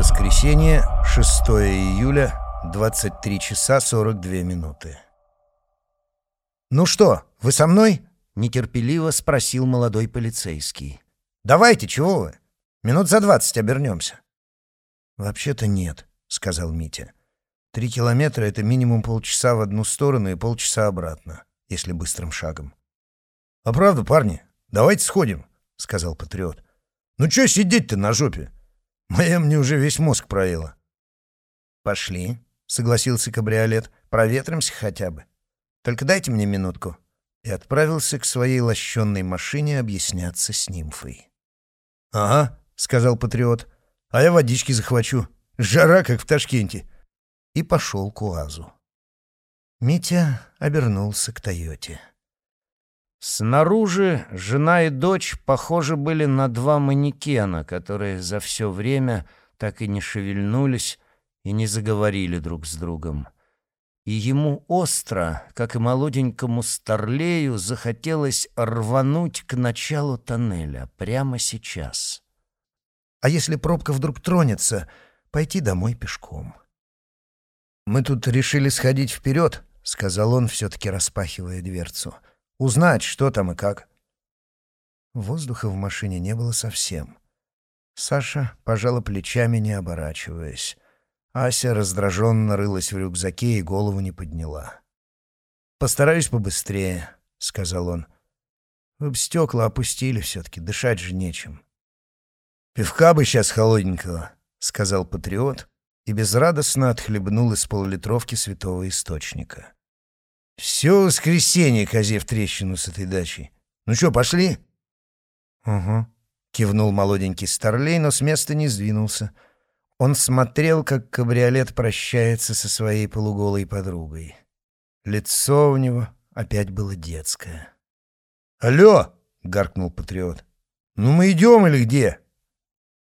Воскресенье, 6 июля, 23 часа 42 минуты. «Ну что, вы со мной?» — нетерпеливо спросил молодой полицейский. «Давайте, чего вы? Минут за двадцать обернемся». «Вообще-то нет», — сказал Митя. «Три километра — это минимум полчаса в одну сторону и полчаса обратно, если быстрым шагом». «А правда, парни, давайте сходим», — сказал патриот. «Ну чё сидеть-то на жопе? Моя мне уже весь мозг проела». «Пошли», — согласился кабриолет. «Проветримся хотя бы. Только дайте мне минутку». И отправился к своей лощенной машине объясняться с нимфой. «Ага», — сказал патриот. «А я водички захвачу. Жара, как в Ташкенте». И пошел к УАЗу. Митя обернулся к Тойоте. Снаружи жена и дочь похожи были на два манекена, которые за все время так и не шевельнулись и не заговорили друг с другом. И ему остро, как и молоденькому старлею, захотелось рвануть к началу тоннеля прямо сейчас. А если пробка вдруг тронется, пойти домой пешком. «Мы тут решили сходить вперед», — сказал он, все-таки распахивая дверцу — Узнать, что там и как. Воздуха в машине не было совсем. Саша пожала плечами, не оборачиваясь. Ася раздраженно рылась в рюкзаке и голову не подняла. «Постараюсь побыстрее», — сказал он. «Вы б стекла опустили все-таки, дышать же нечем». «Пивка бы сейчас холодненького», — сказал патриот и безрадостно отхлебнул из полулитровки святого источника. Все воскресенье козе в трещину с этой дачей. Ну что, пошли? Угу. Кивнул молоденький старлей, но с места не сдвинулся. Он смотрел, как кабриолет прощается со своей полуголой подругой. Лицо у него опять было детское. «Алло!» — гаркнул патриот. «Ну мы идем или где?»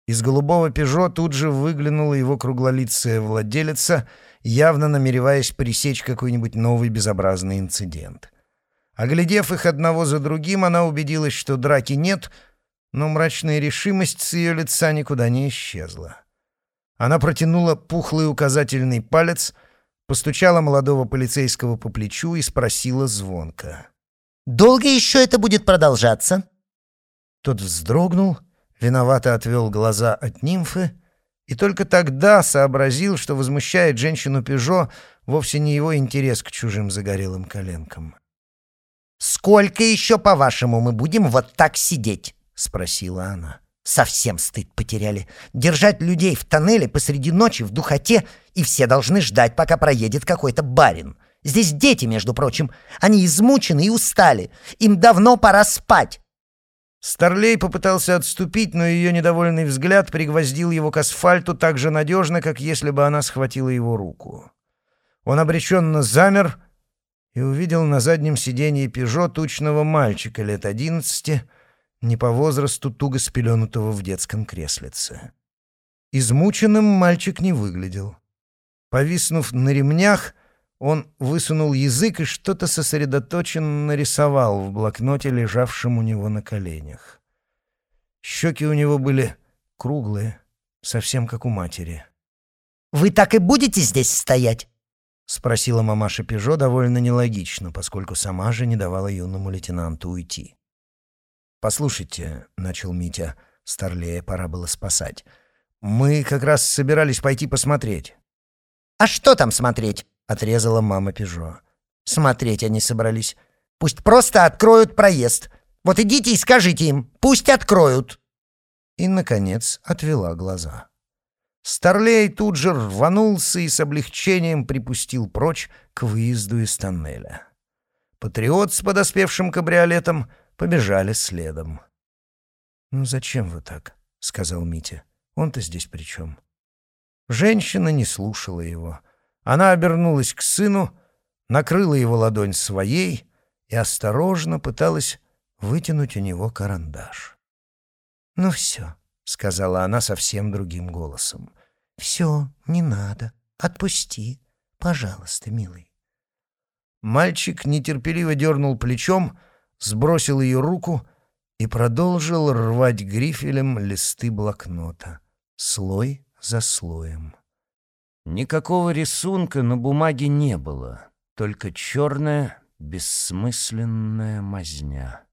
Из голубого «Пежо» тут же выглянула его круглолицая владелица — явно намереваясь пресечь какой-нибудь новый безобразный инцидент. Оглядев их одного за другим, она убедилась, что драки нет, но мрачная решимость с ее лица никуда не исчезла. Она протянула пухлый указательный палец, постучала молодого полицейского по плечу и спросила звонко. «Долго еще это будет продолжаться?» Тот вздрогнул, виновато отвел глаза от нимфы и только тогда сообразил, что возмущает женщину Пежо вовсе не его интерес к чужим загорелым коленкам. «Сколько еще, по-вашему, мы будем вот так сидеть?» — спросила она. «Совсем стыд потеряли. Держать людей в тоннеле посреди ночи в духоте, и все должны ждать, пока проедет какой-то барин. Здесь дети, между прочим. Они измучены и устали. Им давно пора спать. Старлей попытался отступить, но ее недовольный взгляд пригвоздил его к асфальту так же надежно, как если бы она схватила его руку. Он обреченно замер и увидел на заднем сиденье «Пежо» тучного мальчика лет одиннадцати, не по возрасту туго спеленутого в детском креслице. Измученным мальчик не выглядел. Повиснув на ремнях, он высунул язык и что-то сосредоточенно нарисовал в блокноте, лежавшем у него на коленях. Щеки у него были круглые, совсем как у матери. «Вы так и будете здесь стоять?» — спросила мамаша Пежо довольно нелогично, поскольку сама же не давала юному лейтенанту уйти. «Послушайте», — начал Митя, — Старлея пора было спасать. «Мы как раз собирались пойти посмотреть». «А что там смотреть?» — отрезала мама Пежо. «Смотреть они собрались. Пусть просто откроют проезд. Вот идите и скажите им, пусть откроют». И, наконец, отвела глаза. Старлей тут же рванулся и с облегчением припустил прочь к выезду из тоннеля. Патриот с подоспевшим кабриолетом побежали следом. «Ну зачем вы так?» — сказал Митя. «Он-то здесь при чем?» Женщина не слушала его — она обернулась к сыну, накрыла его ладонь своей и осторожно пыталась вытянуть у него карандаш. «Ну все», — сказала она совсем другим голосом. «Все, не надо. Отпусти. Пожалуйста, милый». Мальчик нетерпеливо дернул плечом, сбросил ее руку и продолжил рвать грифелем листы блокнота, слой за слоем. Никакого рисунка на бумаге не было, только черная, бессмысленная мазня.